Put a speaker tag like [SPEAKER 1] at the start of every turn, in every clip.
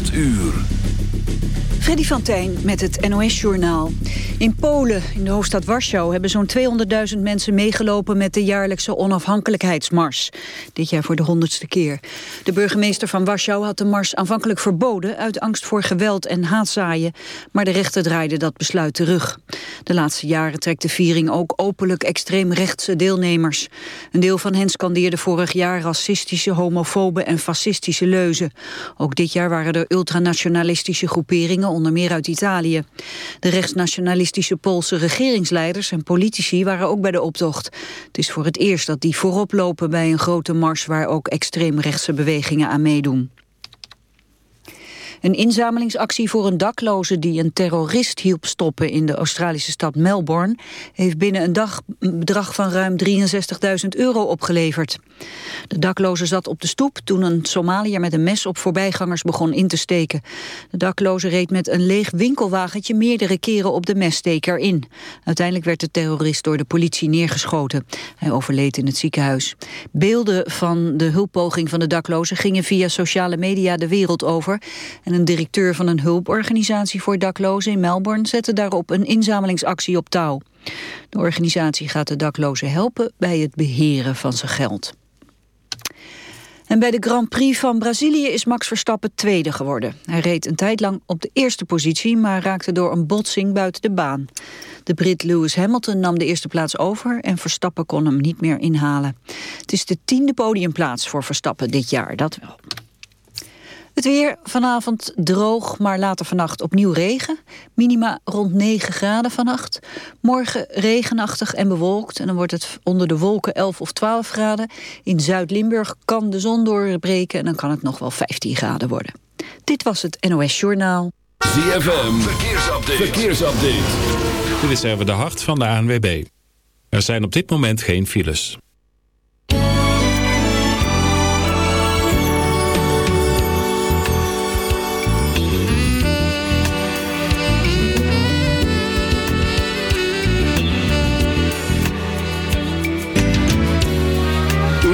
[SPEAKER 1] 8 uur.
[SPEAKER 2] Freddy van Tijn met het NOS-journaal. In Polen, in de hoofdstad Warschau, hebben zo'n 200.000 mensen meegelopen met de jaarlijkse onafhankelijkheidsmars. Dit jaar voor de honderdste keer. De burgemeester van Warschau had de mars aanvankelijk verboden uit angst voor geweld en haatzaaien. Maar de rechter draaide dat besluit terug. De laatste jaren trekt de viering ook openlijk extreemrechtse deelnemers. Een deel van hen scandeerde vorig jaar racistische, homofobe en fascistische leuzen. Ook dit jaar waren er ultranationalistische groeperingen onder meer uit Italië. De rechtsnationalistische Poolse regeringsleiders en politici waren ook bij de optocht. Het is voor het eerst dat die voorop lopen bij een grote mars waar ook extreemrechtse bewegingen aan meedoen. Een inzamelingsactie voor een dakloze die een terrorist hielp stoppen in de Australische stad Melbourne heeft binnen een dag een bedrag van ruim 63.000 euro opgeleverd. De dakloze zat op de stoep toen een Somaliër met een mes op voorbijgangers begon in te steken. De dakloze reed met een leeg winkelwagentje meerdere keren op de messteker in. Uiteindelijk werd de terrorist door de politie neergeschoten. Hij overleed in het ziekenhuis. Beelden van de hulppoging van de dakloze gingen via sociale media de wereld over. En een directeur van een hulporganisatie voor daklozen in Melbourne zette daarop een inzamelingsactie op touw. De organisatie gaat de daklozen helpen bij het beheren van zijn geld. En bij de Grand Prix van Brazilië is Max Verstappen tweede geworden. Hij reed een tijd lang op de eerste positie, maar raakte door een botsing buiten de baan. De Brit Lewis Hamilton nam de eerste plaats over en Verstappen kon hem niet meer inhalen. Het is de tiende podiumplaats voor Verstappen dit jaar, dat wel. Het weer vanavond droog, maar later vannacht opnieuw regen. Minima rond 9 graden vannacht. Morgen regenachtig en bewolkt. En dan wordt het onder de wolken 11 of 12 graden. In Zuid-Limburg kan de zon doorbreken en dan kan het nog wel 15 graden worden. Dit was het NOS Journaal.
[SPEAKER 1] ZFM, verkeersupdate. verkeersupdate.
[SPEAKER 3] Dit is even de hart van de ANWB. Er zijn op dit moment geen files.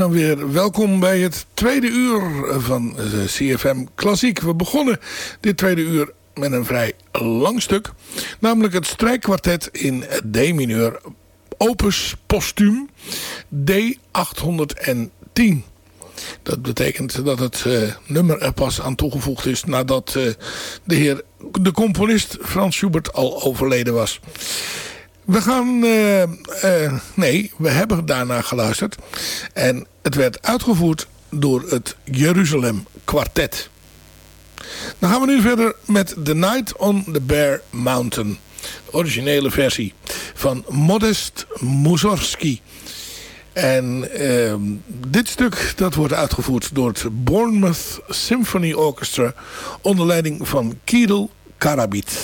[SPEAKER 4] Dan weer welkom bij het tweede uur van de CFM Klassiek. We begonnen dit tweede uur met een vrij lang stuk. Namelijk het strijkkwartet in D-mineur opus postuum D810. Dat betekent dat het uh, nummer er pas aan toegevoegd is nadat uh, de heer, de componist Frans Schubert al overleden was. We gaan... Uh, uh, nee, we hebben daarna geluisterd. En het werd uitgevoerd door het Jeruzalem Quartet. Dan gaan we nu verder met The Night on the Bear Mountain. De originele versie van Modest Mussorgsky. En uh, dit stuk dat wordt uitgevoerd door het Bournemouth Symphony Orchestra... onder leiding van Kirill Karabit.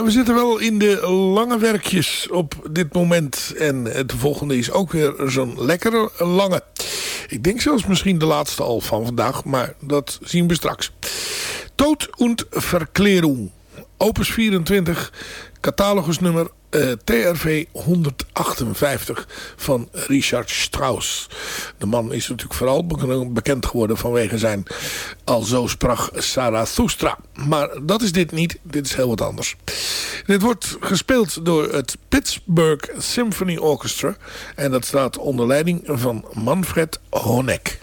[SPEAKER 4] Ja, we zitten wel in de lange werkjes op dit moment. En de volgende is ook weer zo'n lekkere lange. Ik denk zelfs misschien de laatste al van vandaag, maar dat zien we straks. Tod und Verklärung. Opus 24, catalogusnummer uh, TRV 158 van Richard Strauss. De man is natuurlijk vooral bekend geworden vanwege zijn Al zo sprak Zarathustra. Maar dat is dit niet, dit is heel wat anders. Dit wordt gespeeld door het Pittsburgh Symphony Orchestra. En dat staat onder leiding van Manfred Honeck.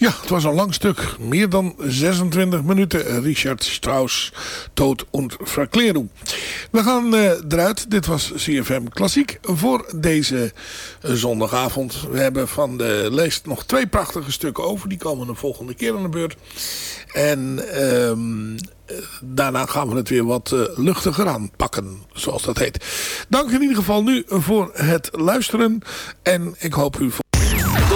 [SPEAKER 4] Ja, het was een lang stuk. Meer dan 26 minuten. Richard Strauss, Tood und Verklärung. We gaan uh, eruit. Dit was CFM Klassiek voor deze uh, zondagavond. We hebben van de lijst nog twee prachtige stukken over. Die komen de volgende keer aan de beurt. En um, daarna gaan we het weer wat luchtiger aanpakken. Zoals dat heet. Dank in ieder geval nu voor het luisteren. En ik hoop u...